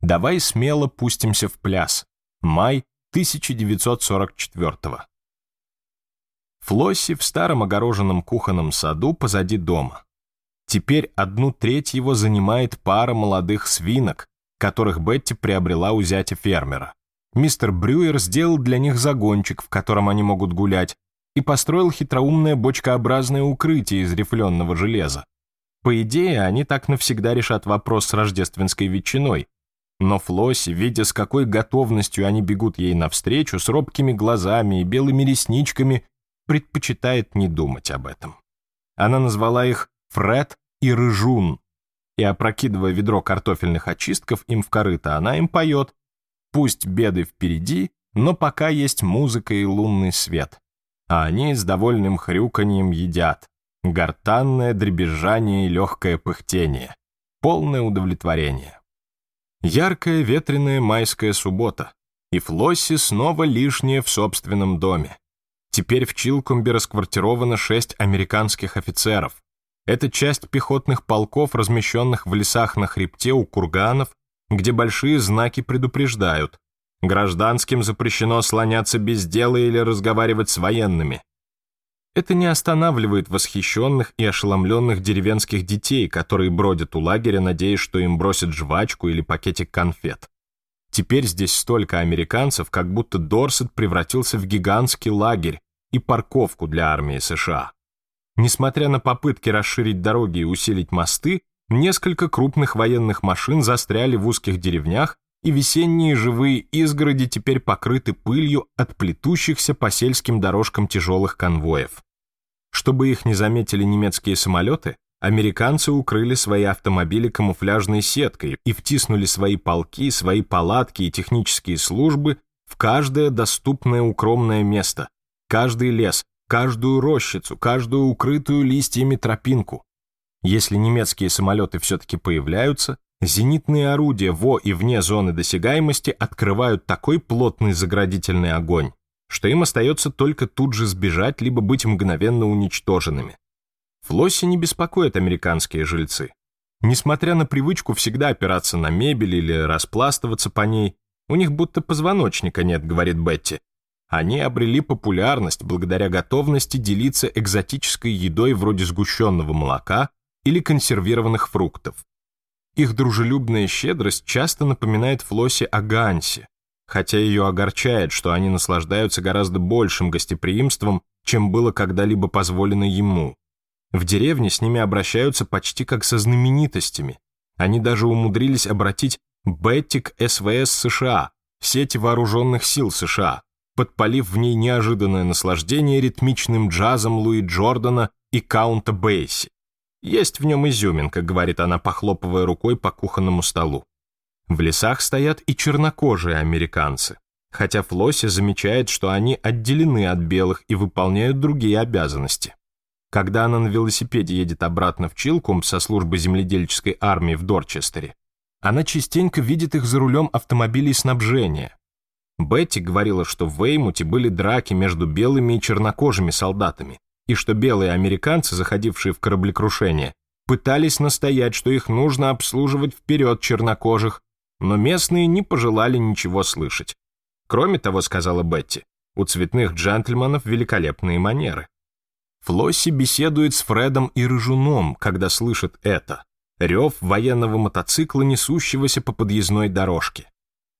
Давай смело пустимся в пляс. Май 1944 Флосси в старом огороженном кухонном саду позади дома. Теперь одну треть его занимает пара молодых свинок, которых Бетти приобрела у зятя фермера. Мистер Брюер сделал для них загончик, в котором они могут гулять, и построил хитроумное бочкообразное укрытие из рифленного железа. По идее, они так навсегда решат вопрос с рождественской ветчиной, но Флосси, видя, с какой готовностью они бегут ей навстречу, с робкими глазами и белыми ресничками, предпочитает не думать об этом. Она назвала их Фред и Рыжун, и, опрокидывая ведро картофельных очистков им в корыто, она им поет «Пусть беды впереди, но пока есть музыка и лунный свет». А они с довольным хрюканьем едят. Гортанное дребезжание и легкое пыхтение. Полное удовлетворение. Яркая ветреная майская суббота, и Флосси снова лишняя в собственном доме. Теперь в Чилкомбе расквартировано шесть американских офицеров. Это часть пехотных полков, размещенных в лесах на хребте у курганов, где большие знаки предупреждают. Гражданским запрещено слоняться без дела или разговаривать с военными. Это не останавливает восхищенных и ошеломленных деревенских детей, которые бродят у лагеря, надеясь, что им бросят жвачку или пакетик конфет. Теперь здесь столько американцев, как будто Дорсет превратился в гигантский лагерь и парковку для армии США. Несмотря на попытки расширить дороги и усилить мосты, несколько крупных военных машин застряли в узких деревнях и весенние живые изгороди теперь покрыты пылью от плетущихся по сельским дорожкам тяжелых конвоев. Чтобы их не заметили немецкие самолеты, американцы укрыли свои автомобили камуфляжной сеткой и втиснули свои полки, свои палатки и технические службы в каждое доступное укромное место, каждый лес, каждую рощицу, каждую укрытую листьями тропинку. Если немецкие самолеты все-таки появляются, Зенитные орудия во и вне зоны досягаемости открывают такой плотный заградительный огонь, что им остается только тут же сбежать, либо быть мгновенно уничтоженными. Флосси не беспокоят американские жильцы. Несмотря на привычку всегда опираться на мебель или распластываться по ней, у них будто позвоночника нет, говорит Бетти. Они обрели популярность благодаря готовности делиться экзотической едой вроде сгущенного молока или консервированных фруктов. Их дружелюбная щедрость часто напоминает Флосе о Гансе, хотя ее огорчает, что они наслаждаются гораздо большим гостеприимством, чем было когда-либо позволено ему. В деревне с ними обращаются почти как со знаменитостями. Они даже умудрились обратить Беттик СВС США, сеть вооруженных сил США, подпалив в ней неожиданное наслаждение ритмичным джазом Луи Джордана и Каунта Бейси. Есть в нем изюминка, говорит она, похлопывая рукой по кухонному столу. В лесах стоят и чернокожие американцы, хотя Флосси замечает, что они отделены от белых и выполняют другие обязанности. Когда она на велосипеде едет обратно в Чилкум со службы земледельческой армии в Дорчестере, она частенько видит их за рулем автомобилей снабжения. Бетти говорила, что в Эймуте были драки между белыми и чернокожими солдатами, и что белые американцы, заходившие в кораблекрушение, пытались настоять, что их нужно обслуживать вперед чернокожих, но местные не пожелали ничего слышать. Кроме того, сказала Бетти, у цветных джентльменов великолепные манеры. Флосси беседует с Фредом и Рыжуном, когда слышит это. Рев военного мотоцикла, несущегося по подъездной дорожке.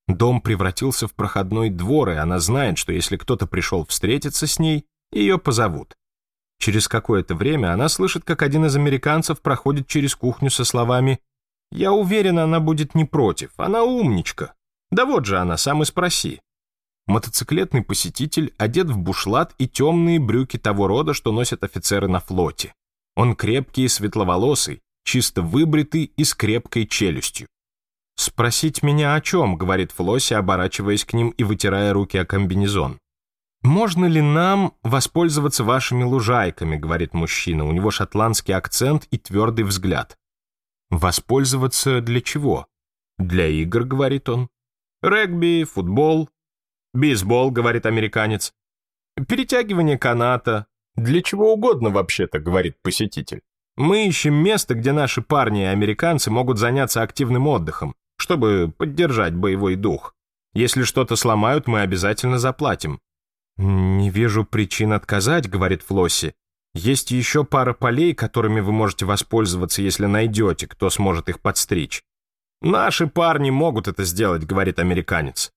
Дом превратился в проходной двор, и она знает, что если кто-то пришел встретиться с ней, ее позовут. Через какое-то время она слышит, как один из американцев проходит через кухню со словами «Я уверена, она будет не против, она умничка». Да вот же она, сам и спроси. Мотоциклетный посетитель одет в бушлат и темные брюки того рода, что носят офицеры на флоте. Он крепкий и светловолосый, чисто выбритый и с крепкой челюстью. «Спросить меня о чем?» — говорит Флосси, оборачиваясь к ним и вытирая руки о комбинезон. «Можно ли нам воспользоваться вашими лужайками?» — говорит мужчина. У него шотландский акцент и твердый взгляд. «Воспользоваться для чего?» «Для игр», — говорит он. «Регби, футбол, бейсбол», — говорит американец. «Перетягивание каната». «Для чего угодно, вообще-то», — говорит посетитель. «Мы ищем место, где наши парни и американцы могут заняться активным отдыхом, чтобы поддержать боевой дух. Если что-то сломают, мы обязательно заплатим. «Не вижу причин отказать», — говорит Флосси. «Есть еще пара полей, которыми вы можете воспользоваться, если найдете, кто сможет их подстричь». «Наши парни могут это сделать», — говорит американец.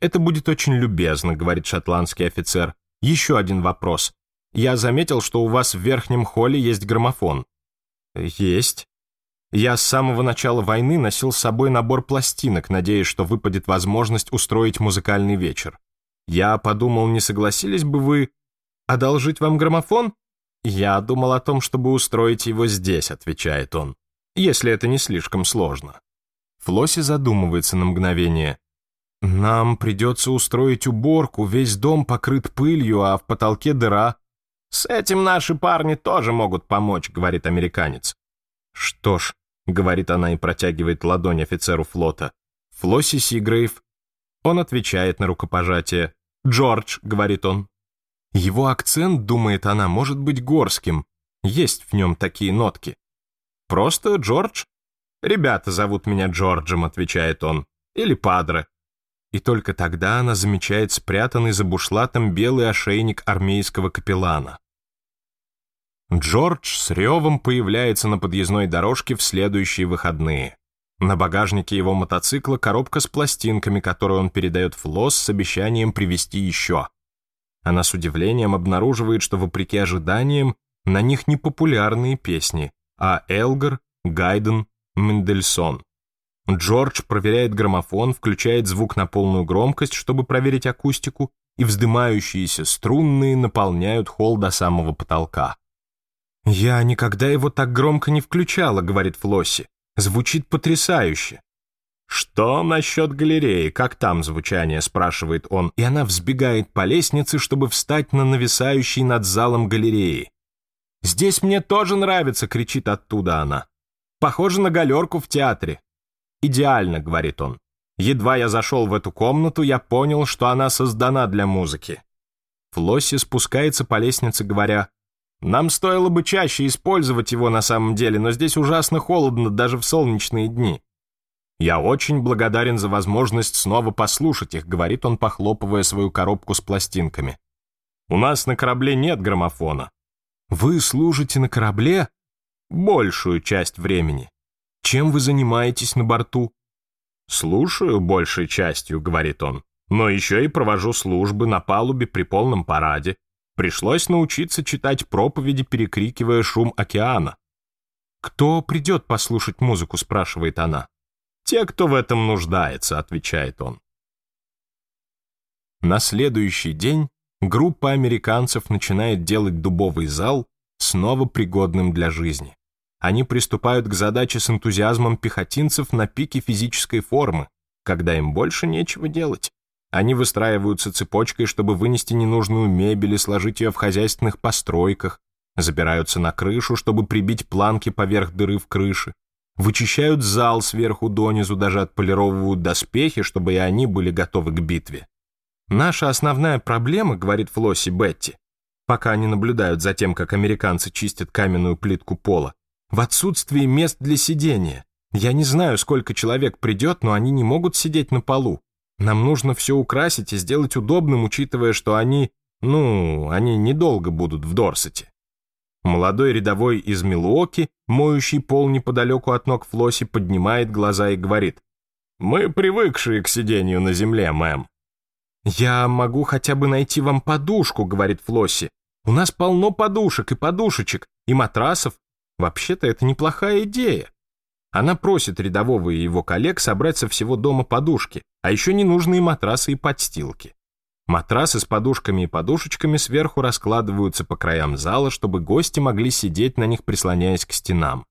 «Это будет очень любезно», — говорит шотландский офицер. «Еще один вопрос. Я заметил, что у вас в верхнем холле есть граммофон». «Есть». Я с самого начала войны носил с собой набор пластинок, надеясь, что выпадет возможность устроить музыкальный вечер. Я подумал, не согласились бы вы одолжить вам граммофон? Я думал о том, чтобы устроить его здесь, отвечает он, если это не слишком сложно. Флосси задумывается на мгновение. Нам придется устроить уборку, весь дом покрыт пылью, а в потолке дыра. С этим наши парни тоже могут помочь, говорит американец. Что ж, говорит она и протягивает ладонь офицеру флота. Флосси Сигрейв он отвечает на рукопожатие. «Джордж», — говорит он. Его акцент, думает она, может быть горским. Есть в нем такие нотки. «Просто Джордж?» «Ребята зовут меня Джорджем», — отвечает он. «Или Падре». И только тогда она замечает спрятанный за бушлатом белый ошейник армейского капеллана. Джордж с ревом появляется на подъездной дорожке в следующие выходные. На багажнике его мотоцикла коробка с пластинками, которую он передает Флос с обещанием привезти еще. Она с удивлением обнаруживает, что, вопреки ожиданиям, на них не популярные песни, а Элгар, Гайден, Мендельсон. Джордж проверяет граммофон, включает звук на полную громкость, чтобы проверить акустику, и вздымающиеся струнные наполняют холл до самого потолка. «Я никогда его так громко не включала», — говорит Флосси. Звучит потрясающе. «Что насчет галереи? Как там звучание?» — спрашивает он, и она взбегает по лестнице, чтобы встать на нависающий над залом галереи. «Здесь мне тоже нравится!» — кричит оттуда она. «Похоже на галерку в театре». «Идеально», — говорит он. «Едва я зашел в эту комнату, я понял, что она создана для музыки». Флосси спускается по лестнице, говоря нам стоило бы чаще использовать его на самом деле, но здесь ужасно холодно даже в солнечные дни. Я очень благодарен за возможность снова послушать их, говорит он, похлопывая свою коробку с пластинками. У нас на корабле нет граммофона. Вы служите на корабле? Большую часть времени. Чем вы занимаетесь на борту? Слушаю большей частью, говорит он, но еще и провожу службы на палубе при полном параде, Пришлось научиться читать проповеди, перекрикивая шум океана. «Кто придет послушать музыку?» — спрашивает она. «Те, кто в этом нуждается», — отвечает он. На следующий день группа американцев начинает делать дубовый зал снова пригодным для жизни. Они приступают к задаче с энтузиазмом пехотинцев на пике физической формы, когда им больше нечего делать. Они выстраиваются цепочкой, чтобы вынести ненужную мебель и сложить ее в хозяйственных постройках, забираются на крышу, чтобы прибить планки поверх дыры в крыше, вычищают зал сверху донизу, даже отполировывают доспехи, чтобы и они были готовы к битве. Наша основная проблема, говорит Флосси Бетти, пока они наблюдают за тем, как американцы чистят каменную плитку пола, в отсутствии мест для сидения. Я не знаю, сколько человек придет, но они не могут сидеть на полу. Нам нужно все украсить и сделать удобным, учитывая, что они, ну, они недолго будут в Дорсете. Молодой рядовой из Милуоки, моющий пол неподалеку от ног Флоси, поднимает глаза и говорит. «Мы привыкшие к сидению на земле, мэм». «Я могу хотя бы найти вам подушку», — говорит Флосси. «У нас полно подушек и подушечек, и матрасов. Вообще-то это неплохая идея». Она просит рядового и его коллег собрать со всего дома подушки а еще ненужные матрасы и подстилки. Матрасы с подушками и подушечками сверху раскладываются по краям зала, чтобы гости могли сидеть на них, прислоняясь к стенам.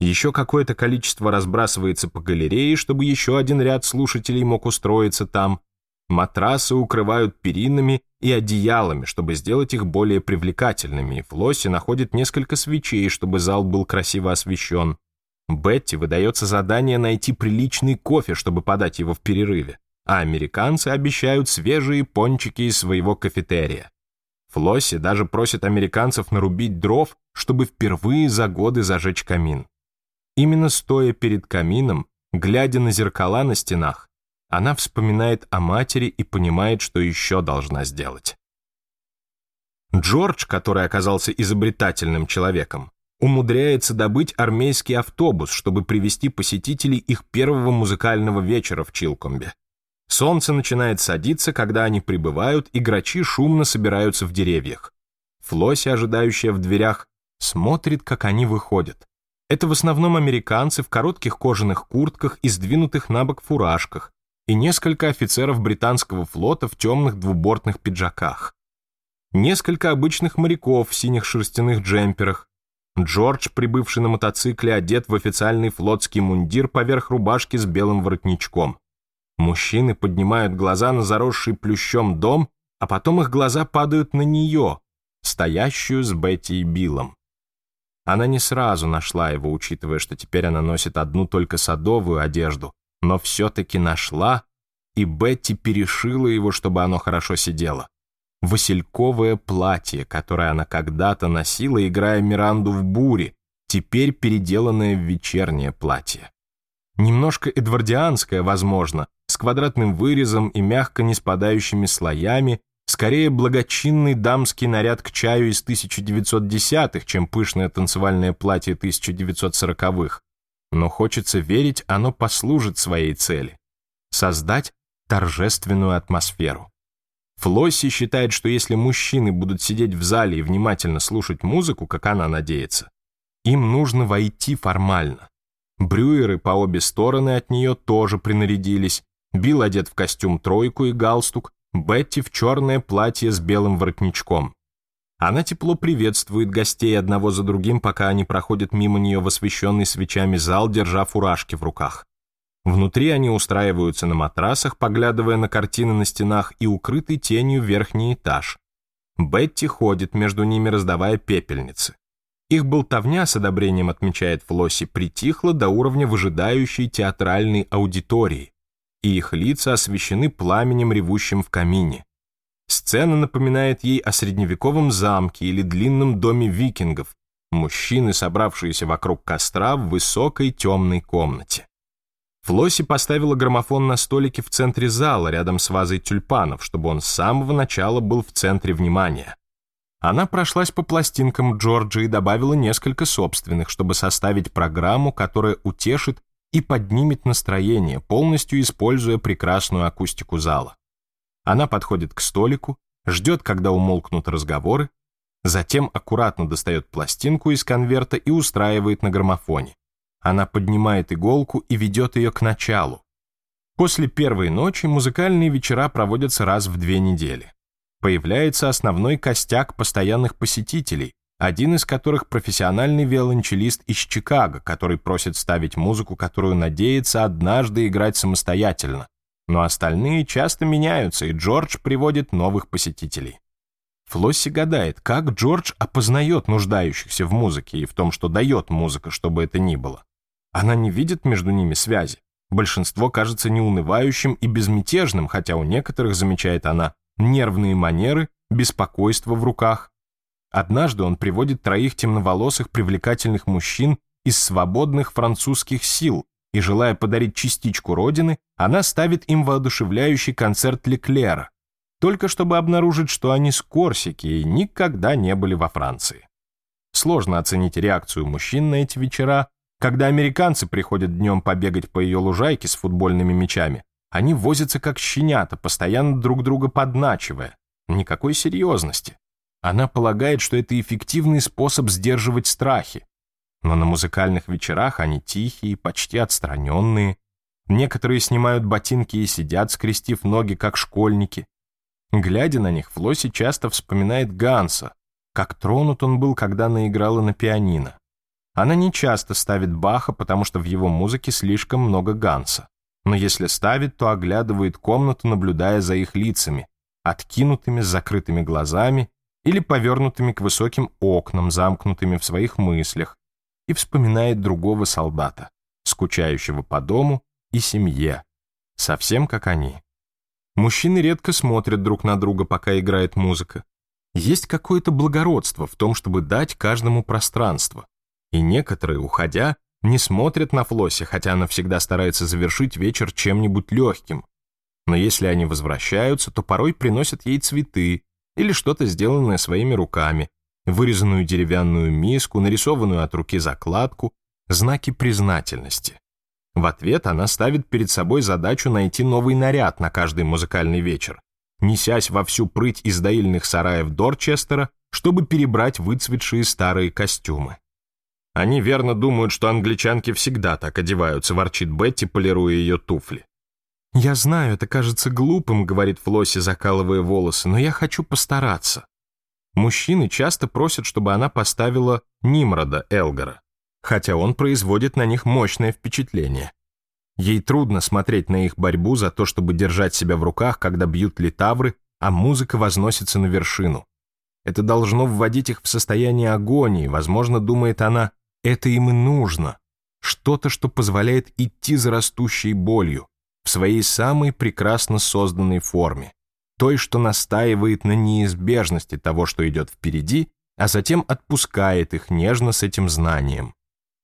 Еще какое-то количество разбрасывается по галерее, чтобы еще один ряд слушателей мог устроиться там. Матрасы укрывают перинами и одеялами, чтобы сделать их более привлекательными, и в лосе находят несколько свечей, чтобы зал был красиво освещен. Бетти выдается задание найти приличный кофе, чтобы подать его в перерыве, а американцы обещают свежие пончики из своего кафетерия. Флосси даже просит американцев нарубить дров, чтобы впервые за годы зажечь камин. Именно стоя перед камином, глядя на зеркала на стенах, она вспоминает о матери и понимает, что еще должна сделать. Джордж, который оказался изобретательным человеком, умудряется добыть армейский автобус, чтобы привести посетителей их первого музыкального вечера в Чилкомбе. Солнце начинает садиться, когда они прибывают, и грачи шумно собираются в деревьях. Флосси, ожидающая в дверях, смотрит, как они выходят. Это в основном американцы в коротких кожаных куртках и сдвинутых на бок фуражках, и несколько офицеров британского флота в темных двубортных пиджаках. Несколько обычных моряков в синих шерстяных джемперах, Джордж, прибывший на мотоцикле, одет в официальный флотский мундир поверх рубашки с белым воротничком. Мужчины поднимают глаза на заросший плющом дом, а потом их глаза падают на нее, стоящую с Бетти и Биллом. Она не сразу нашла его, учитывая, что теперь она носит одну только садовую одежду, но все-таки нашла, и Бетти перешила его, чтобы оно хорошо сидело. Васильковое платье, которое она когда-то носила, играя Миранду в буре, теперь переделанное в вечернее платье. Немножко эдвардианское, возможно, с квадратным вырезом и мягко не спадающими слоями, скорее благочинный дамский наряд к чаю из 1910-х, чем пышное танцевальное платье 1940-х. Но хочется верить, оно послужит своей цели. Создать торжественную атмосферу. Флосси считает, что если мужчины будут сидеть в зале и внимательно слушать музыку, как она надеется, им нужно войти формально. Брюеры по обе стороны от нее тоже принарядились. Билл одет в костюм тройку и галстук, Бетти в черное платье с белым воротничком. Она тепло приветствует гостей одного за другим, пока они проходят мимо нее в освещенный свечами зал, держа фуражки в руках. Внутри они устраиваются на матрасах, поглядывая на картины на стенах и укрытый тенью верхний этаж. Бетти ходит между ними, раздавая пепельницы. Их болтовня с одобрением, отмечает Флосси, притихла до уровня выжидающей театральной аудитории, и их лица освещены пламенем, ревущим в камине. Сцена напоминает ей о средневековом замке или длинном доме викингов, мужчины, собравшиеся вокруг костра в высокой темной комнате. Флосси поставила граммофон на столике в центре зала, рядом с вазой тюльпанов, чтобы он с самого начала был в центре внимания. Она прошлась по пластинкам Джорджа и добавила несколько собственных, чтобы составить программу, которая утешит и поднимет настроение, полностью используя прекрасную акустику зала. Она подходит к столику, ждет, когда умолкнут разговоры, затем аккуратно достает пластинку из конверта и устраивает на граммофоне. Она поднимает иголку и ведет ее к началу. После первой ночи музыкальные вечера проводятся раз в две недели. Появляется основной костяк постоянных посетителей, один из которых профессиональный виолончелист из Чикаго, который просит ставить музыку, которую надеется однажды играть самостоятельно. Но остальные часто меняются, и Джордж приводит новых посетителей. Флосси гадает, как Джордж опознает нуждающихся в музыке и в том, что дает музыка, чтобы это ни было. Она не видит между ними связи. Большинство кажется неунывающим и безмятежным, хотя у некоторых, замечает она, нервные манеры, беспокойство в руках. Однажды он приводит троих темноволосых привлекательных мужчин из свободных французских сил, и, желая подарить частичку родины, она ставит им воодушевляющий концерт Леклера, только чтобы обнаружить, что они с Корсики и никогда не были во Франции. Сложно оценить реакцию мужчин на эти вечера, когда американцы приходят днем побегать по ее лужайке с футбольными мячами, они возятся как щенята, постоянно друг друга подначивая. Никакой серьезности. Она полагает, что это эффективный способ сдерживать страхи. Но на музыкальных вечерах они тихие, почти отстраненные. Некоторые снимают ботинки и сидят, скрестив ноги, как школьники. Глядя на них, Флосси часто вспоминает Ганса, как тронут он был, когда наиграла на пианино. Она не часто ставит Баха, потому что в его музыке слишком много Ганса. Но если ставит, то оглядывает комнату, наблюдая за их лицами, откинутыми, закрытыми глазами или повернутыми к высоким окнам, замкнутыми в своих мыслях, и вспоминает другого солдата, скучающего по дому и семье, совсем как они. Мужчины редко смотрят друг на друга, пока играет музыка. Есть какое-то благородство в том, чтобы дать каждому пространство, и некоторые, уходя, не смотрят на Флосси, хотя она всегда старается завершить вечер чем-нибудь легким. Но если они возвращаются, то порой приносят ей цветы или что-то сделанное своими руками, вырезанную деревянную миску, нарисованную от руки закладку, знаки признательности. В ответ она ставит перед собой задачу найти новый наряд на каждый музыкальный вечер, несясь во всю прыть из доильных сараев Дорчестера, чтобы перебрать выцветшие старые костюмы. Они верно думают, что англичанки всегда так одеваются, ворчит Бетти, полируя ее туфли. «Я знаю, это кажется глупым», — говорит Флосси, закалывая волосы, «но я хочу постараться». Мужчины часто просят, чтобы она поставила Нимрода Элгора, хотя он производит на них мощное впечатление. Ей трудно смотреть на их борьбу за то, чтобы держать себя в руках, когда бьют литавры, а музыка возносится на вершину. Это должно вводить их в состояние агонии, возможно, думает она, это им и нужно. Что-то, что позволяет идти за растущей болью в своей самой прекрасно созданной форме. Той, что настаивает на неизбежности того, что идет впереди, а затем отпускает их нежно с этим знанием.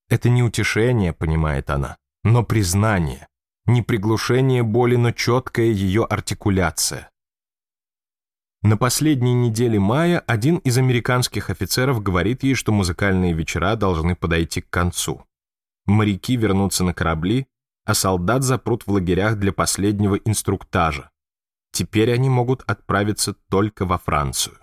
Это не утешение, понимает она, но признание. Не приглушение боли, но четкая ее артикуляция. На последней неделе мая один из американских офицеров говорит ей, что музыкальные вечера должны подойти к концу. Моряки вернутся на корабли, а солдат запрут в лагерях для последнего инструктажа. Теперь они могут отправиться только во Францию.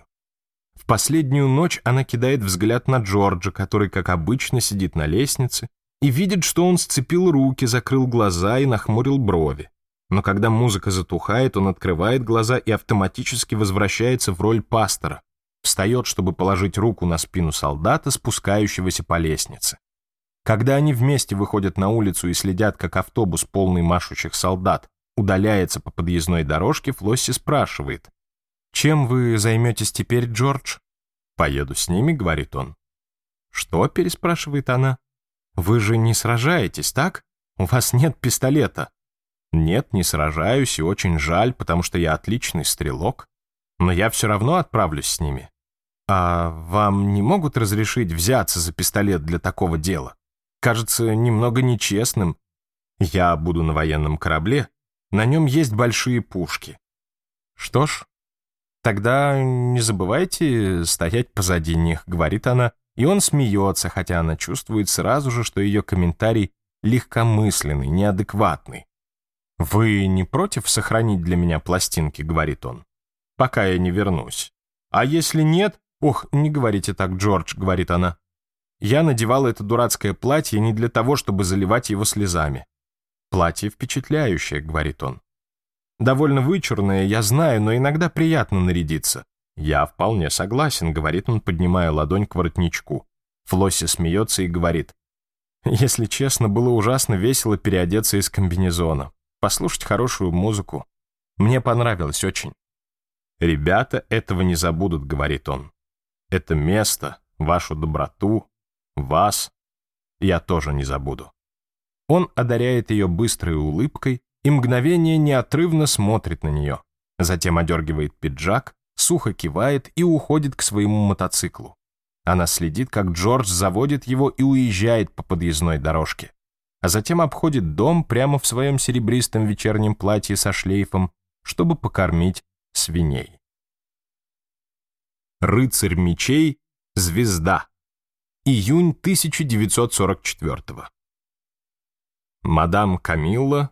В последнюю ночь она кидает взгляд на Джорджа, который, как обычно, сидит на лестнице, и видит, что он сцепил руки, закрыл глаза и нахмурил брови. Но когда музыка затухает, он открывает глаза и автоматически возвращается в роль пастора, встает, чтобы положить руку на спину солдата, спускающегося по лестнице. Когда они вместе выходят на улицу и следят, как автобус, полный машущих солдат, удаляется по подъездной дорожке, Флосси спрашивает. «Чем вы займетесь теперь, Джордж?» «Поеду с ними», — говорит он. «Что?» — переспрашивает она. «Вы же не сражаетесь, так? У вас нет пистолета». Нет, не сражаюсь, и очень жаль, потому что я отличный стрелок. Но я все равно отправлюсь с ними. А вам не могут разрешить взяться за пистолет для такого дела? Кажется немного нечестным. Я буду на военном корабле, на нем есть большие пушки. Что ж, тогда не забывайте стоять позади них, говорит она, и он смеется, хотя она чувствует сразу же, что ее комментарий легкомысленный, неадекватный. «Вы не против сохранить для меня пластинки?» — говорит он. «Пока я не вернусь». «А если нет?» «Ох, не говорите так, Джордж», — говорит она. «Я надевала это дурацкое платье не для того, чтобы заливать его слезами». «Платье впечатляющее», — говорит он. «Довольно вычурное, я знаю, но иногда приятно нарядиться». «Я вполне согласен», — говорит он, поднимая ладонь к воротничку. Флосси смеется и говорит. «Если честно, было ужасно весело переодеться из комбинезона послушать хорошую музыку. Мне понравилось очень. «Ребята этого не забудут», — говорит он. «Это место, вашу доброту, вас я тоже не забуду». Он одаряет ее быстрой улыбкой и мгновение неотрывно смотрит на нее. Затем одергивает пиджак, сухо кивает и уходит к своему мотоциклу. Она следит, как Джордж заводит его и уезжает по подъездной дорожке а затем обходит дом прямо в своем серебристом вечернем платье со шлейфом, чтобы покормить свиней. Рыцарь мечей, звезда. Июнь 1944 -го. Мадам Камилла,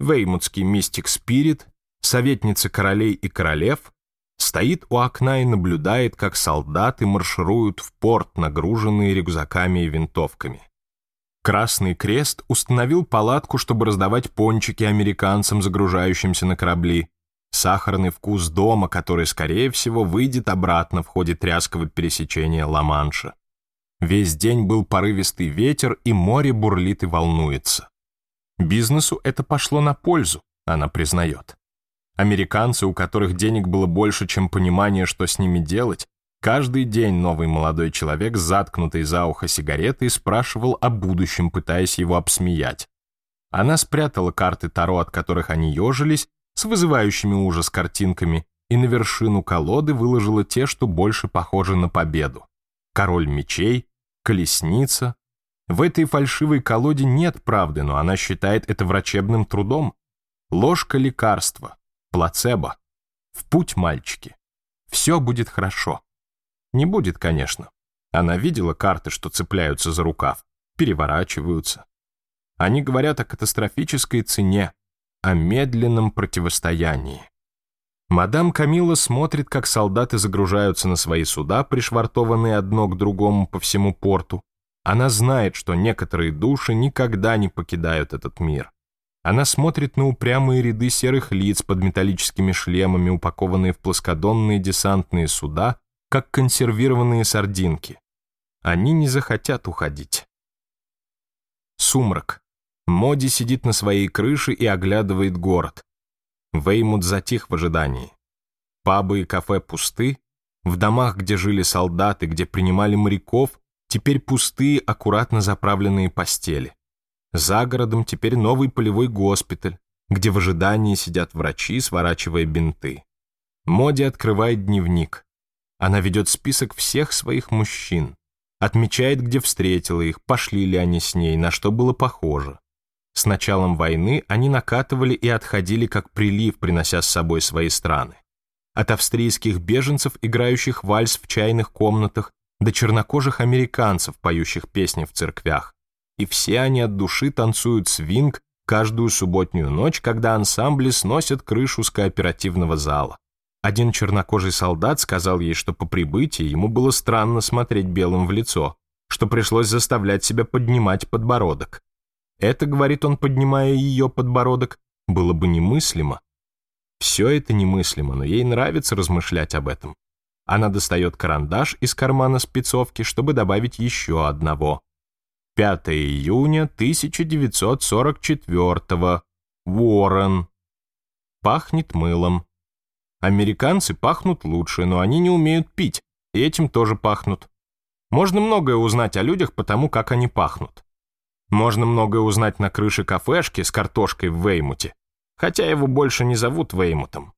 веймутский мистик Спирит, советница королей и королев, стоит у окна и наблюдает, как солдаты маршируют в порт, нагруженные рюкзаками и винтовками. Красный Крест установил палатку, чтобы раздавать пончики американцам, загружающимся на корабли. Сахарный вкус дома, который, скорее всего, выйдет обратно в ходе тряского пересечения Ла-Манша. Весь день был порывистый ветер, и море бурлит и волнуется. Бизнесу это пошло на пользу, она признает. Американцы, у которых денег было больше, чем понимание, что с ними делать, Каждый день новый молодой человек, заткнутый за ухо сигаретой, спрашивал о будущем, пытаясь его обсмеять. Она спрятала карты Таро, от которых они ежились, с вызывающими ужас картинками, и на вершину колоды выложила те, что больше похожи на победу. Король мечей, колесница. В этой фальшивой колоде нет правды, но она считает это врачебным трудом. Ложка лекарства, плацебо. В путь, мальчики. Все будет хорошо. Не будет, конечно. Она видела карты, что цепляются за рукав, переворачиваются. Они говорят о катастрофической цене, о медленном противостоянии. Мадам Камила смотрит, как солдаты загружаются на свои суда, пришвартованные одно к другому по всему порту. Она знает, что некоторые души никогда не покидают этот мир. Она смотрит на упрямые ряды серых лиц под металлическими шлемами, упакованные в плоскодонные десантные суда, как консервированные сардинки. Они не захотят уходить. Сумрак. Моди сидит на своей крыше и оглядывает город. Веймут затих в ожидании. Пабы и кафе пусты. В домах, где жили солдаты, где принимали моряков, теперь пустые, аккуратно заправленные постели. За городом теперь новый полевой госпиталь, где в ожидании сидят врачи, сворачивая бинты. Моди открывает дневник. Она ведет список всех своих мужчин, отмечает, где встретила их, пошли ли они с ней, на что было похоже. С началом войны они накатывали и отходили как прилив, принося с собой свои страны. От австрийских беженцев, играющих вальс в чайных комнатах, до чернокожих американцев, поющих песни в церквях. И все они от души танцуют свинг каждую субботнюю ночь, когда ансамбли сносят крышу с кооперативного зала. Один чернокожий солдат сказал ей, что по прибытии ему было странно смотреть белым в лицо, что пришлось заставлять себя поднимать подбородок. Это, говорит он, поднимая ее подбородок, было бы немыслимо. Все это немыслимо, но ей нравится размышлять об этом. Она достает карандаш из кармана спецовки, чтобы добавить еще одного. 5 июня 1944 -го. Уоррен. Пахнет мылом. Американцы пахнут лучше, но они не умеют пить, и этим тоже пахнут. Можно многое узнать о людях по тому, как они пахнут. Можно многое узнать на крыше кафешки с картошкой в Веймуте, хотя его больше не зовут Веймутом.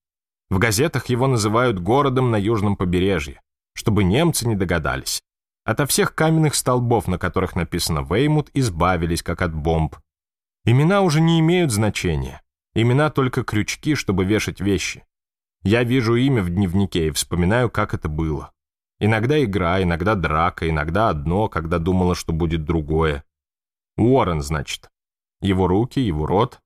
В газетах его называют городом на южном побережье, чтобы немцы не догадались. Ото всех каменных столбов, на которых написано «Веймут», избавились, как от бомб. Имена уже не имеют значения. Имена только крючки, чтобы вешать вещи. Я вижу имя в дневнике и вспоминаю, как это было. Иногда игра, иногда драка, иногда одно, когда думала, что будет другое. Уоррен, значит. Его руки, его рот.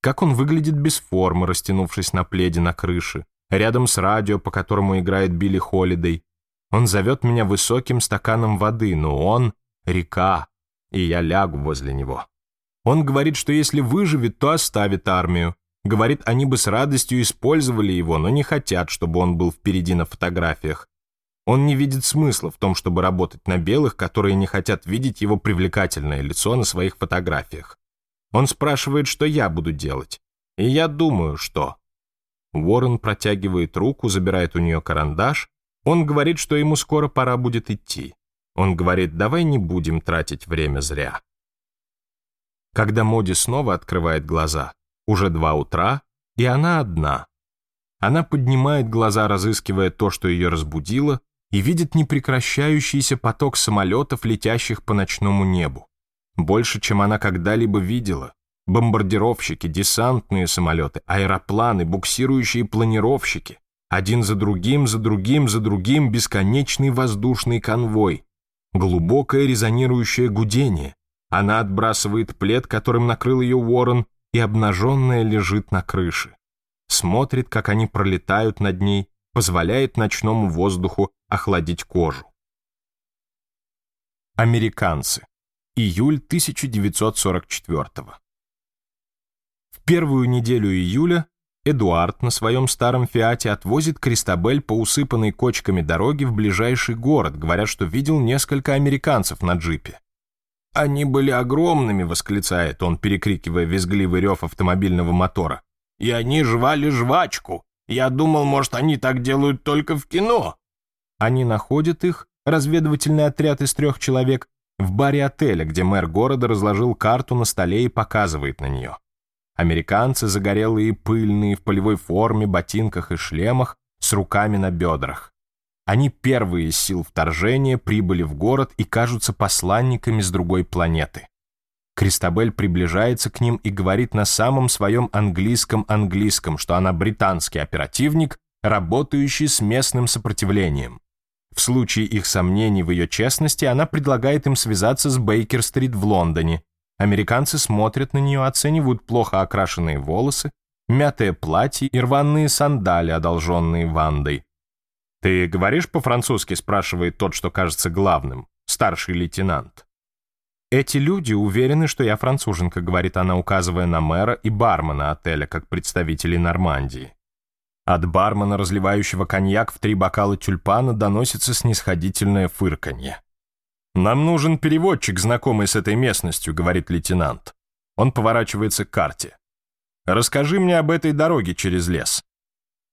Как он выглядит без формы, растянувшись на пледе на крыше. Рядом с радио, по которому играет Билли Холидей. Он зовет меня высоким стаканом воды, но он — река, и я лягу возле него. Он говорит, что если выживет, то оставит армию. Говорит, они бы с радостью использовали его, но не хотят, чтобы он был впереди на фотографиях. Он не видит смысла в том, чтобы работать на белых, которые не хотят видеть его привлекательное лицо на своих фотографиях. Он спрашивает, что я буду делать. И я думаю, что... Уоррен протягивает руку, забирает у нее карандаш. Он говорит, что ему скоро пора будет идти. Он говорит, давай не будем тратить время зря. Когда Моди снова открывает глаза, уже два утра, и она одна. Она поднимает глаза, разыскивая то, что ее разбудило, и видит непрекращающийся поток самолетов, летящих по ночному небу. Больше, чем она когда-либо видела. Бомбардировщики, десантные самолеты, аэропланы, буксирующие планировщики. Один за другим, за другим, за другим бесконечный воздушный конвой. Глубокое резонирующее гудение. Она отбрасывает плед, которым накрыл ее Уоррен, и обнаженная лежит на крыше. Смотрит, как они пролетают над ней, позволяет ночному воздуху охладить кожу. Американцы. Июль 1944 В первую неделю июля Эдуард на своем старом «Фиате» отвозит Кристабель по усыпанной кочками дороге в ближайший город, говоря, что видел несколько американцев на джипе. «Они были огромными!» — восклицает он, перекрикивая визгливый рев автомобильного мотора. «И они жвали жвачку! Я думал, может, они так делают только в кино!» Они находят их, разведывательный отряд из трех человек, в баре отеля, где мэр города разложил карту на столе и показывает на нее. Американцы, загорелые и пыльные, в полевой форме, ботинках и шлемах, с руками на бедрах. Они первые из сил вторжения прибыли в город и кажутся посланниками с другой планеты. Кристабель приближается к ним и говорит на самом своем английском-английском, что она британский оперативник, работающий с местным сопротивлением. В случае их сомнений в ее честности, она предлагает им связаться с Бейкер-стрит в Лондоне. Американцы смотрят на нее, оценивают плохо окрашенные волосы, мятое платье и рваные сандали, одолженные Вандой. «Ты говоришь по-французски?» — спрашивает тот, что кажется главным, старший лейтенант. «Эти люди уверены, что я француженка», — говорит она, указывая на мэра и бармена отеля, как представителей Нормандии. От бармена, разливающего коньяк в три бокала тюльпана, доносится снисходительное фырканье. «Нам нужен переводчик, знакомый с этой местностью», — говорит лейтенант. Он поворачивается к карте. «Расскажи мне об этой дороге через лес».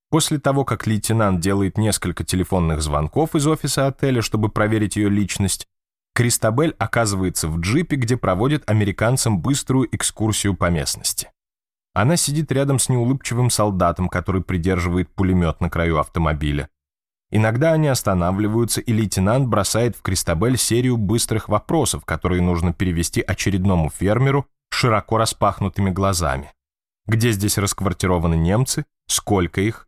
После того, как лейтенант делает несколько телефонных звонков из офиса отеля, чтобы проверить ее личность, Кристабель оказывается в джипе, где проводит американцам быструю экскурсию по местности. Она сидит рядом с неулыбчивым солдатом, который придерживает пулемет на краю автомобиля. Иногда они останавливаются, и лейтенант бросает в Кристабель серию быстрых вопросов, которые нужно перевести очередному фермеру широко распахнутыми глазами. Где здесь расквартированы немцы? Сколько их?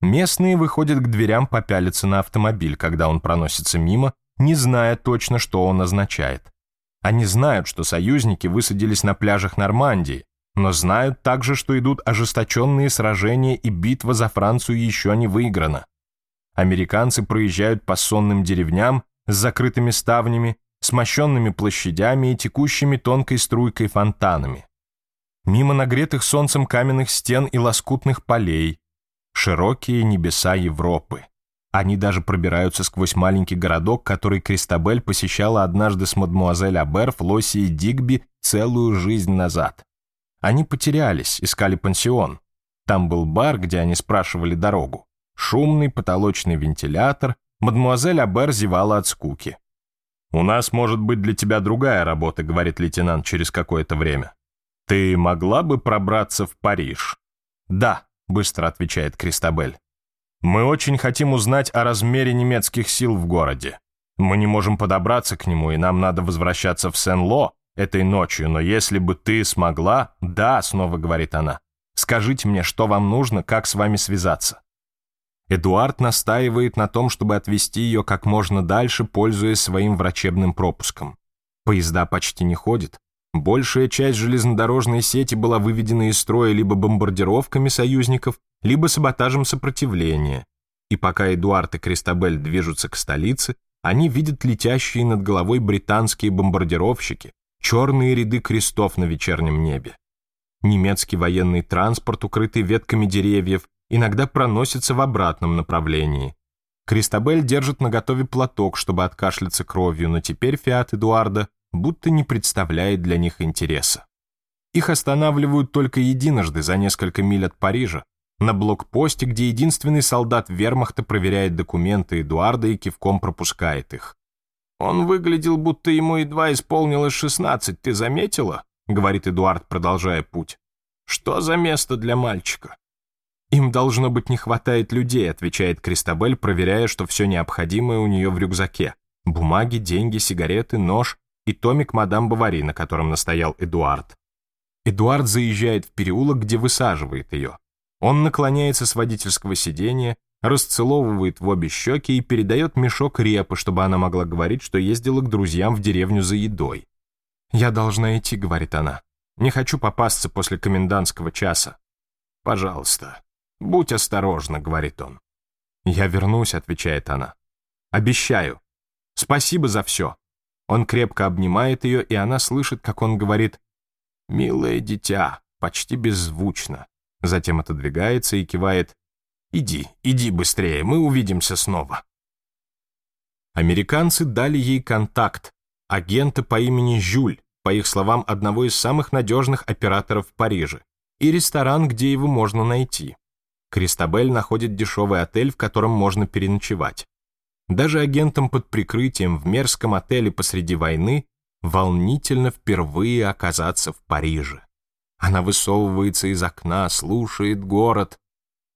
Местные выходят к дверям попялиться на автомобиль, когда он проносится мимо, не зная точно, что он означает. Они знают, что союзники высадились на пляжах Нормандии, но знают также, что идут ожесточенные сражения и битва за Францию еще не выиграна. Американцы проезжают по сонным деревням с закрытыми ставнями, с мощенными площадями и текущими тонкой струйкой фонтанами. Мимо нагретых солнцем каменных стен и лоскутных полей, широкие небеса Европы. Они даже пробираются сквозь маленький городок, который Кристабель посещала однажды с мадмуазель Абер, Флосси и Дигби целую жизнь назад. Они потерялись, искали пансион. Там был бар, где они спрашивали дорогу. Шумный потолочный вентилятор, мадмуазель Абер зевала от скуки. «У нас может быть для тебя другая работа», — говорит лейтенант через какое-то время. «Ты могла бы пробраться в Париж?» «Да», — быстро отвечает Кристабель. «Мы очень хотим узнать о размере немецких сил в городе. Мы не можем подобраться к нему, и нам надо возвращаться в Сен-Ло этой ночью, но если бы ты смогла...» «Да», — снова говорит она. «Скажите мне, что вам нужно, как с вами связаться». Эдуард настаивает на том, чтобы отвезти ее как можно дальше, пользуясь своим врачебным пропуском. Поезда почти не ходят, Большая часть железнодорожной сети была выведена из строя либо бомбардировками союзников, либо саботажем сопротивления. И пока Эдуард и Кристабель движутся к столице, они видят летящие над головой британские бомбардировщики, черные ряды крестов на вечернем небе. Немецкий военный транспорт, укрытый ветками деревьев, иногда проносится в обратном направлении. Кристабель держит наготове платок, чтобы откашляться кровью, но теперь фиат Эдуарда будто не представляет для них интереса. Их останавливают только единожды за несколько миль от Парижа, на блокпосте, где единственный солдат вермахта проверяет документы Эдуарда и кивком пропускает их. «Он выглядел, будто ему едва исполнилось шестнадцать, ты заметила?» — говорит Эдуард, продолжая путь. «Что за место для мальчика?» «Им, должно быть, не хватает людей», — отвечает Кристабель, проверяя, что все необходимое у нее в рюкзаке. Бумаги, деньги, сигареты, нож и томик мадам Бавари, на котором настоял Эдуард. Эдуард заезжает в переулок, где высаживает ее. Он наклоняется с водительского сиденья, расцеловывает в обе щеки и передает мешок репы, чтобы она могла говорить, что ездила к друзьям в деревню за едой. «Я должна идти», — говорит она. «Не хочу попасться после комендантского часа». «Пожалуйста, будь осторожна», — говорит он. «Я вернусь», — отвечает она. «Обещаю. Спасибо за все». Он крепко обнимает ее, и она слышит, как он говорит «Милое дитя», почти беззвучно. Затем отодвигается и кивает «Иди, иди быстрее, мы увидимся снова». Американцы дали ей контакт, агента по имени Жюль, по их словам, одного из самых надежных операторов в Париже, и ресторан, где его можно найти. Кристабель находит дешевый отель, в котором можно переночевать даже агентом под прикрытием в мерзком отеле посреди войны, волнительно впервые оказаться в Париже. Она высовывается из окна, слушает город.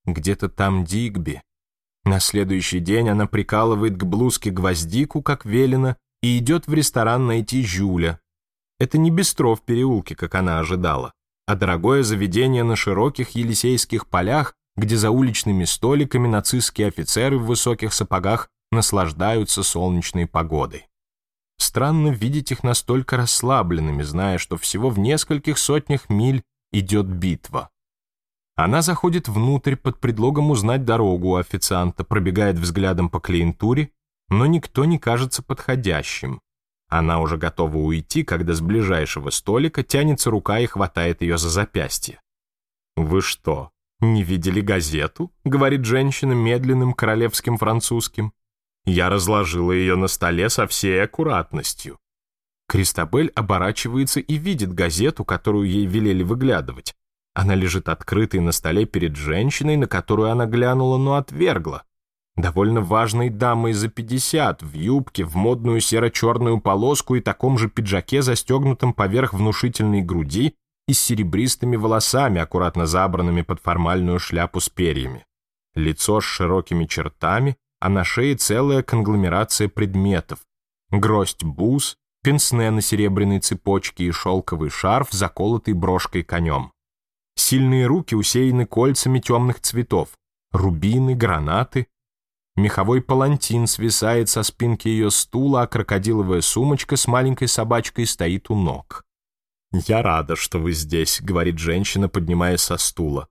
Где-то там Дигби. На следующий день она прикалывает к блузке гвоздику, как велено, и идет в ресторан найти Жюля. Это не бистро в переулке, как она ожидала, а дорогое заведение на широких Елисейских полях, где за уличными столиками нацистские офицеры в высоких сапогах наслаждаются солнечной погодой. Странно видеть их настолько расслабленными, зная, что всего в нескольких сотнях миль идет битва. Она заходит внутрь под предлогом узнать дорогу у официанта, пробегает взглядом по клиентуре, но никто не кажется подходящим. Она уже готова уйти, когда с ближайшего столика тянется рука и хватает ее за запястье. «Вы что, не видели газету?» — говорит женщина медленным королевским французским. Я разложила ее на столе со всей аккуратностью. Кристобель оборачивается и видит газету, которую ей велели выглядывать. Она лежит открытой на столе перед женщиной, на которую она глянула, но отвергла. Довольно важной дамой за 50, в юбке, в модную серо-черную полоску и таком же пиджаке, застегнутом поверх внушительной груди и с серебристыми волосами, аккуратно забранными под формальную шляпу с перьями. Лицо с широкими чертами, а на шее целая конгломерация предметов. Гроздь бус, пенсне на серебряной цепочке и шелковый шарф, заколотый брошкой конем. Сильные руки усеяны кольцами темных цветов, рубины, гранаты. Меховой палантин свисает со спинки ее стула, а крокодиловая сумочка с маленькой собачкой стоит у ног. «Я рада, что вы здесь», — говорит женщина, поднимая со стула.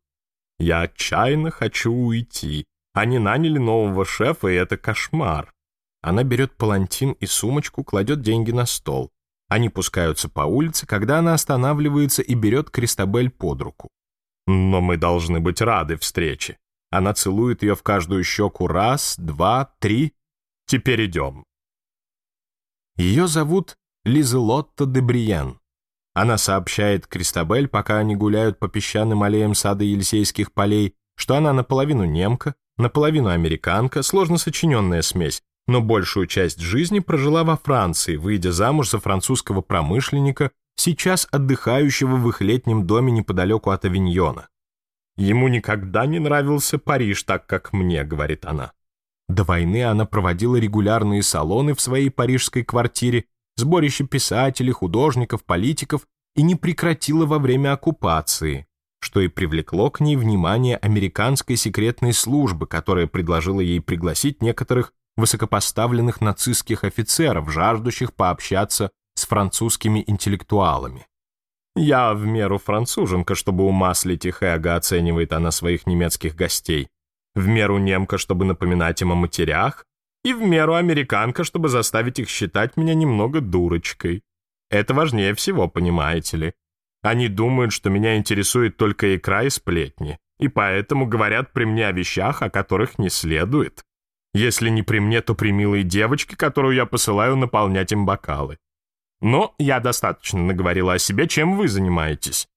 «Я отчаянно хочу уйти. Они наняли нового шефа, и это кошмар. Она берет палантин и сумочку, кладет деньги на стол. Они пускаются по улице, когда она останавливается и берет Кристабель под руку. Но мы должны быть рады встрече. Она целует ее в каждую щеку раз, два, три. Теперь идем. Ее зовут Лизелотта де Бриен. Она сообщает Кристабель, пока они гуляют по песчаным аллеям сада Елисейских полей, что она наполовину немка, наполовину американка, сложно сочиненная смесь, но большую часть жизни прожила во Франции, выйдя замуж за французского промышленника, сейчас отдыхающего в их летнем доме неподалеку от Авиньона. «Ему никогда не нравился Париж так, как мне», — говорит она. До войны она проводила регулярные салоны в своей парижской квартире, сборище писателей, художников, политиков и не прекратила во время оккупации что и привлекло к ней внимание американской секретной службы, которая предложила ей пригласить некоторых высокопоставленных нацистских офицеров, жаждущих пообщаться с французскими интеллектуалами. «Я в меру француженка, чтобы умаслить их эго», оценивает она своих немецких гостей, в меру немка, чтобы напоминать им о матерях, и в меру американка, чтобы заставить их считать меня немного дурочкой. Это важнее всего, понимаете ли. Они думают, что меня интересует только икра и сплетни, и поэтому говорят при мне о вещах, о которых не следует. Если не при мне, то при милой девочке, которую я посылаю наполнять им бокалы. Но я достаточно наговорила о себе, чем вы занимаетесь.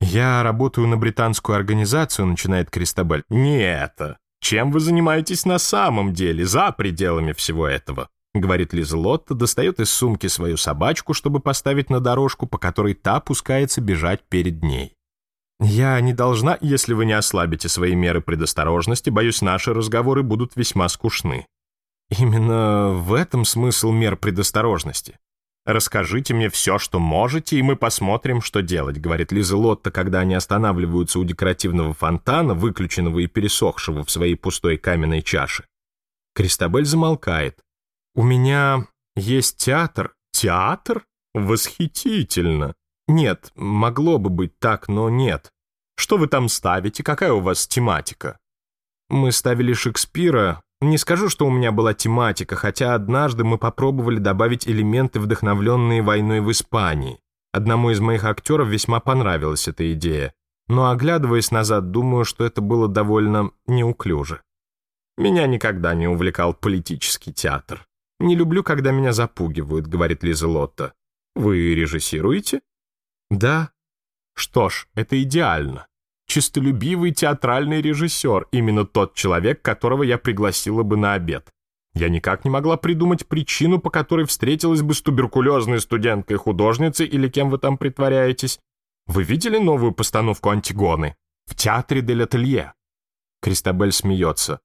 «Я работаю на британскую организацию», — начинает Кристобаль. «Не это. Чем вы занимаетесь на самом деле, за пределами всего этого?» Говорит Лизелотта, достает из сумки свою собачку, чтобы поставить на дорожку, по которой та пускается бежать перед ней. «Я не должна, если вы не ослабите свои меры предосторожности, боюсь, наши разговоры будут весьма скучны». «Именно в этом смысл мер предосторожности», «Расскажите мне все, что можете, и мы посмотрим, что делать», — говорит Лиза Лотта, когда они останавливаются у декоративного фонтана, выключенного и пересохшего в своей пустой каменной чаше. Кристабель замолкает. У меня есть театр. Театр? Восхитительно. Нет, могло бы быть так, но нет. Что вы там ставите? Какая у вас тематика? Мы ставили Шекспира. Не скажу, что у меня была тематика, хотя однажды мы попробовали добавить элементы, вдохновленные войной в Испании. Одному из моих актеров весьма понравилась эта идея. Но оглядываясь назад, думаю, что это было довольно неуклюже. Меня никогда не увлекал политический театр. «Не люблю, когда меня запугивают», — говорит Лиза Лотта. «Вы режиссируете?» «Да». «Что ж, это идеально. Чистолюбивый театральный режиссер, именно тот человек, которого я пригласила бы на обед. Я никак не могла придумать причину, по которой встретилась бы с туберкулезной студенткой-художницей или кем вы там притворяетесь. Вы видели новую постановку «Антигоны»? В театре Дель Ателье?» Кристабель смеется.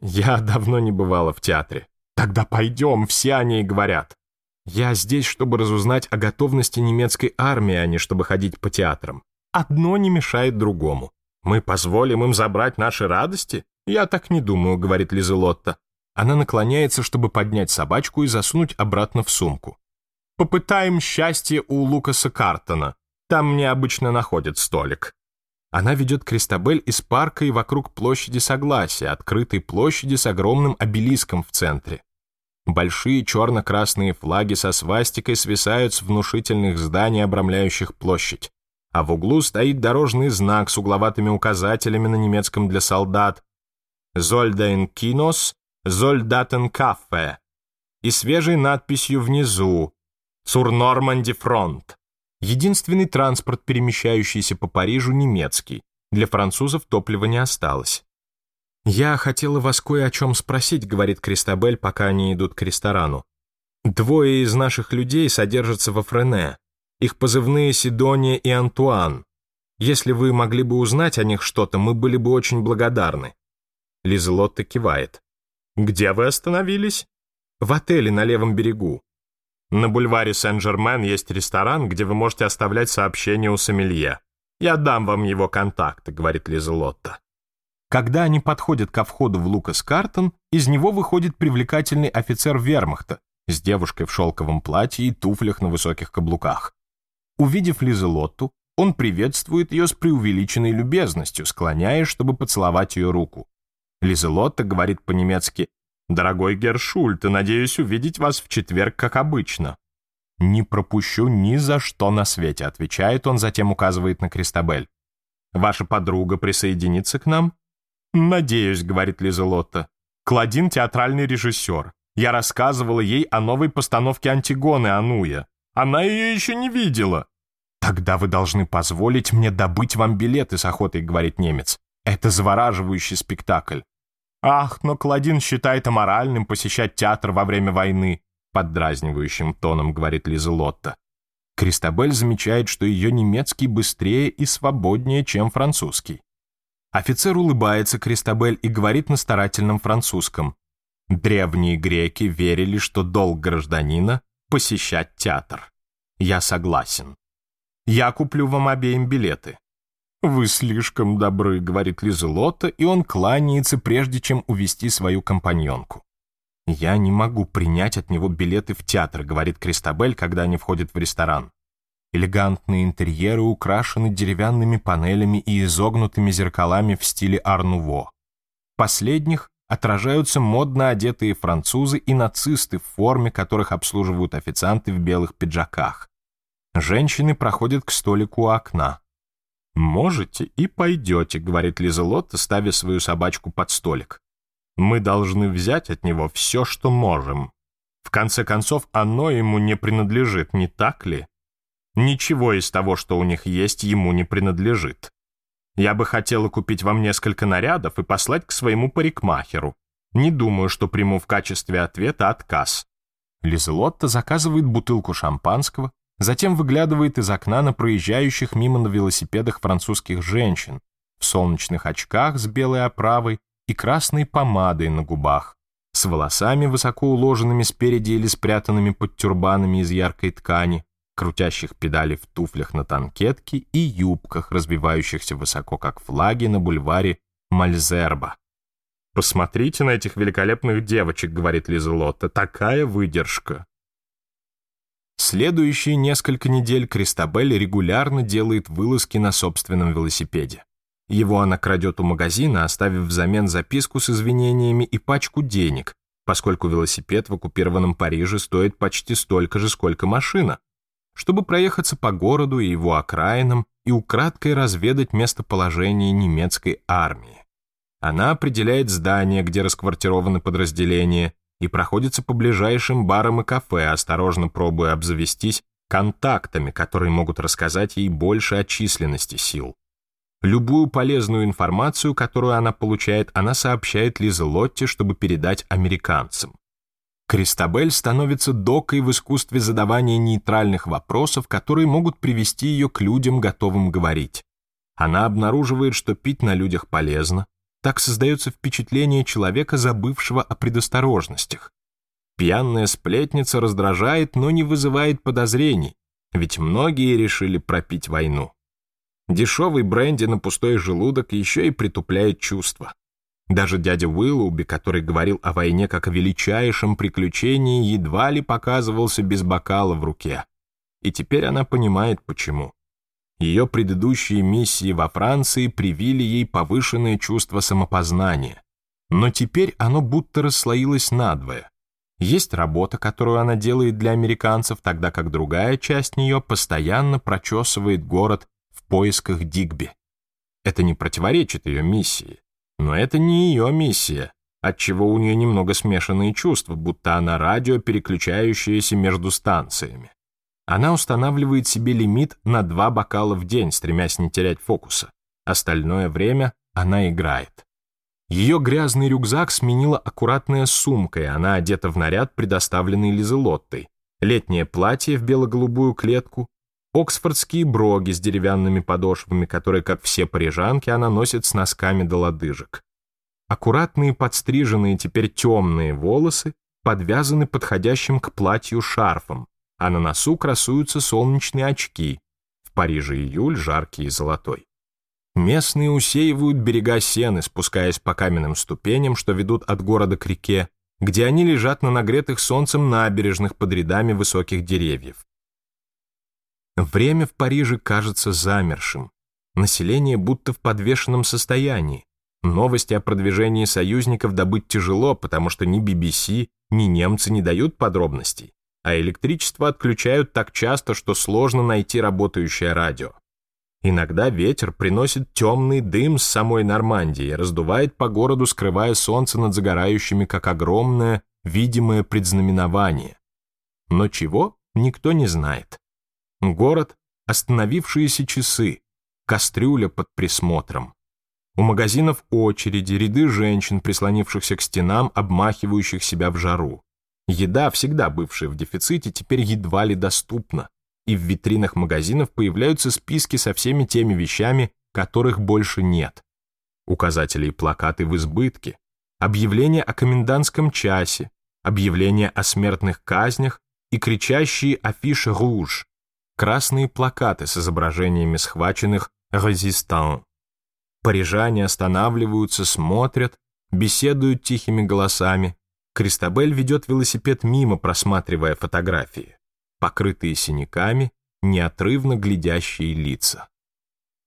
«Я давно не бывала в театре. Тогда пойдем, все они и говорят. Я здесь, чтобы разузнать о готовности немецкой армии, а не чтобы ходить по театрам. Одно не мешает другому. Мы позволим им забрать наши радости? Я так не думаю, говорит Лизелотта. Она наклоняется, чтобы поднять собачку и засунуть обратно в сумку. Попытаем счастье у Лукаса Картона. Там мне обычно находят столик. Она ведет Кристабель из парка и вокруг площади Согласия, открытой площади с огромным обелиском в центре. Большие черно-красные флаги со свастикой свисают с внушительных зданий, обрамляющих площадь. А в углу стоит дорожный знак с угловатыми указателями на немецком для солдат «Зольден кинос», «Зольдатен кафе» и свежей надписью внизу «Цур Норманди фронт». Единственный транспорт, перемещающийся по Парижу, немецкий. Для французов топлива не осталось. «Я хотела вас кое о чем спросить», — говорит Кристабель, пока они идут к ресторану. «Двое из наших людей содержатся во Френе. Их позывные Сидония и Антуан. Если вы могли бы узнать о них что-то, мы были бы очень благодарны». Лизелотта кивает. «Где вы остановились?» «В отеле на левом берегу». «На бульваре Сен-Жермен есть ресторан, где вы можете оставлять сообщение у сомелье. Я дам вам его контакты, — говорит Лизелотта. Когда они подходят ко входу в Лукас Картон, из него выходит привлекательный офицер вермахта с девушкой в шелковом платье и туфлях на высоких каблуках. Увидев Лизелотту, он приветствует ее с преувеличенной любезностью, склоняясь, чтобы поцеловать ее руку. Лизелотта говорит по-немецки «Дорогой Гершуль, ты надеюсь увидеть вас в четверг, как обычно». «Не пропущу ни за что на свете», — отвечает он, затем указывает на Кристабель. «Ваша подруга присоединится к нам?» «Надеюсь», — говорит Лизелотта. «Клодин — театральный режиссер. Я рассказывала ей о новой постановке Антигоны Ануя. Она ее еще не видела». «Тогда вы должны позволить мне добыть вам билеты», — с охотой говорит немец. «Это завораживающий спектакль». «Ах, но Клодин считает аморальным посещать театр во время войны», — поддразнивающим тоном говорит Лизелотта. Кристабель замечает, что ее немецкий быстрее и свободнее, чем французский. Офицер улыбается Кристабель и говорит на старательном французском. Древние греки верили, что долг гражданина — посещать театр. Я согласен. Я куплю вам обеим билеты. «Вы слишком добры», — говорит Лизелота, и он кланяется, прежде чем увести свою компаньонку. «Я не могу принять от него билеты в театр», — говорит Кристабель, когда они входят в ресторан элегантный интерьеры украшены деревянными панелями и изогнутыми зеркалами в стиле арнуво. Последних отражаются модно одетые французы и нацисты, в форме которых обслуживают официанты в белых пиджаках. Женщины проходят к столику у окна. «Можете и пойдете», — говорит Лиза Лизелотта, ставя свою собачку под столик. «Мы должны взять от него все, что можем. В конце концов, оно ему не принадлежит, не так ли?» Ничего из того, что у них есть, ему не принадлежит. Я бы хотела купить вам несколько нарядов и послать к своему парикмахеру. Не думаю, что приму в качестве ответа отказ». Лизелотта заказывает бутылку шампанского, затем выглядывает из окна на проезжающих мимо на велосипедах французских женщин в солнечных очках с белой оправой и красной помадой на губах, с волосами, высоко уложенными спереди или спрятанными под тюрбанами из яркой ткани, крутящих педали в туфлях на танкетке и юбках, разбивающихся высоко, как флаги на бульваре Мальзерба. «Посмотрите на этих великолепных девочек», — говорит Лиза Лотта, — «такая выдержка». Следующие несколько недель Кристабель регулярно делает вылазки на собственном велосипеде. Его она крадет у магазина, оставив взамен записку с извинениями и пачку денег, поскольку велосипед в оккупированном Париже стоит почти столько же, сколько машина чтобы проехаться по городу и его окраинам и украдкой разведать местоположение немецкой армии. Она определяет здание, где расквартированы подразделения, и проходится по ближайшим барам и кафе, осторожно пробуя обзавестись контактами, которые могут рассказать ей больше о численности сил. Любую полезную информацию, которую она получает, она сообщает Лизе Лотте, чтобы передать американцам. Кристабель становится докой в искусстве задавания нейтральных вопросов, которые могут привести ее к людям, готовым говорить. Она обнаруживает, что пить на людях полезно. Так создается впечатление человека, забывшего о предосторожностях. Пьяная сплетница раздражает, но не вызывает подозрений, ведь многие решили пропить войну. Дешевый бренди на пустой желудок еще и притупляет чувства. Даже дядя Уиллоуби, который говорил о войне как о величайшем приключении, едва ли показывался без бокала в руке. И теперь она понимает, почему. Ее предыдущие миссии во Франции привили ей повышенное чувство самопознания. Но теперь оно будто расслоилось надвое. Есть работа, которую она делает для американцев, тогда как другая часть нее постоянно прочесывает город в поисках Дигби. Это не противоречит ее миссии. Но это не ее миссия, отчего у нее немного смешанные чувства, будто она радио, переключающееся между станциями. Она устанавливает себе лимит на два бокала в день, стремясь не терять фокуса. Остальное время она играет. Ее грязный рюкзак сменила аккуратная сумка, и она одета в наряд, предоставленный Лизелоттой. Летнее платье в бело-голубую клетку, Оксфордские броги с деревянными подошвами, которые, как все парижанки, она носит с носками до лодыжек. Аккуратные подстриженные теперь темные волосы подвязаны подходящим к платью шарфом, а на носу красуются солнечные очки. В Париже июль жаркий и золотой. Местные усеивают берега сены, спускаясь по каменным ступеням, что ведут от города к реке, где они лежат на нагретых солнцем набережных под рядами высоких деревьев. Время в Париже кажется замершим. Население будто в подвешенном состоянии. Новости о продвижении союзников добыть тяжело, потому что ни BBC, ни немцы не дают подробностей. А электричество отключают так часто, что сложно найти работающее радио. Иногда ветер приносит темный дым с самой Нормандии, и раздувает по городу, скрывая солнце над загорающими, как огромное, видимое предзнаменование. Но чего, никто не знает. Город, остановившиеся часы, кастрюля под присмотром. У магазинов очереди, ряды женщин, прислонившихся к стенам, обмахивающих себя в жару. Еда, всегда бывшая в дефиците, теперь едва ли доступна, и в витринах магазинов появляются списки со всеми теми вещами, которых больше нет. Указатели и плакаты в избытке, объявления о комендантском часе, объявления о смертных казнях и кричащие афиши «Руж», красные плакаты с изображениями схваченных «Резистан». Парижане останавливаются, смотрят, беседуют тихими голосами. Кристабель ведет велосипед мимо, просматривая фотографии. Покрытые синяками, неотрывно глядящие лица.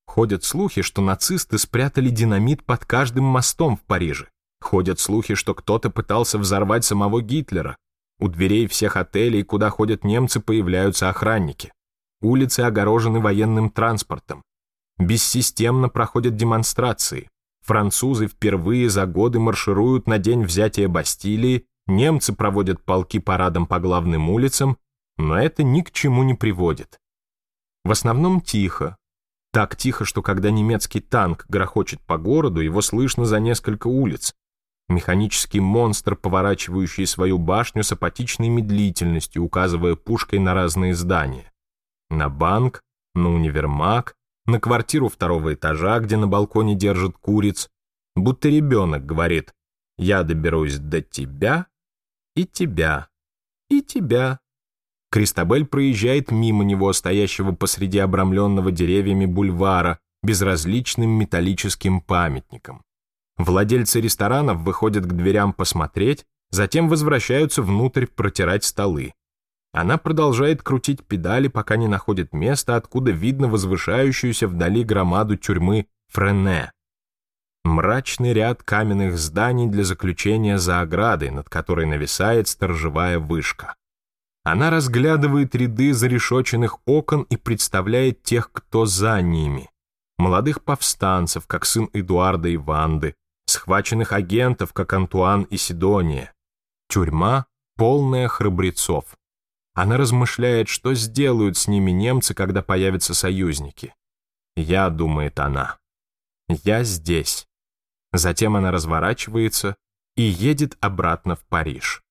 Ходят слухи, что нацисты спрятали динамит под каждым мостом в Париже. Ходят слухи, что кто-то пытался взорвать самого Гитлера. У дверей всех отелей, куда ходят немцы, появляются охранники улицы огорожены военным транспортом. Бессистемно проходят демонстрации. Французы впервые за годы маршируют на день взятия Бастилии, немцы проводят полки парадом по главным улицам, но это ни к чему не приводит. В основном тихо. Так тихо, что когда немецкий танк грохочет по городу, его слышно за несколько улиц. Механический монстр, поворачивающий свою башню с апатичной медлительностью, указывая пушкой на разные здания на банк, на универмаг, на квартиру второго этажа, где на балконе держит куриц, будто ребенок говорит «Я доберусь до тебя и тебя и тебя». Кристабель проезжает мимо него, стоящего посреди обрамленного деревьями бульвара, безразличным металлическим памятником. Владельцы ресторанов выходят к дверям посмотреть, затем возвращаются внутрь протирать столы. Она продолжает крутить педали, пока не находит место, откуда видно возвышающуюся вдали громаду тюрьмы Френе. Мрачный ряд каменных зданий для заключения за оградой, над которой нависает сторожевая вышка. Она разглядывает ряды зарешоченных окон и представляет тех, кто за ними. Молодых повстанцев, как сын Эдуарда и Ванды, схваченных агентов, как Антуан и Сидония. Тюрьма, полная храбрецов. Она размышляет, что сделают с ними немцы, когда появятся союзники. «Я», — думает она, — «я здесь». Затем она разворачивается и едет обратно в Париж.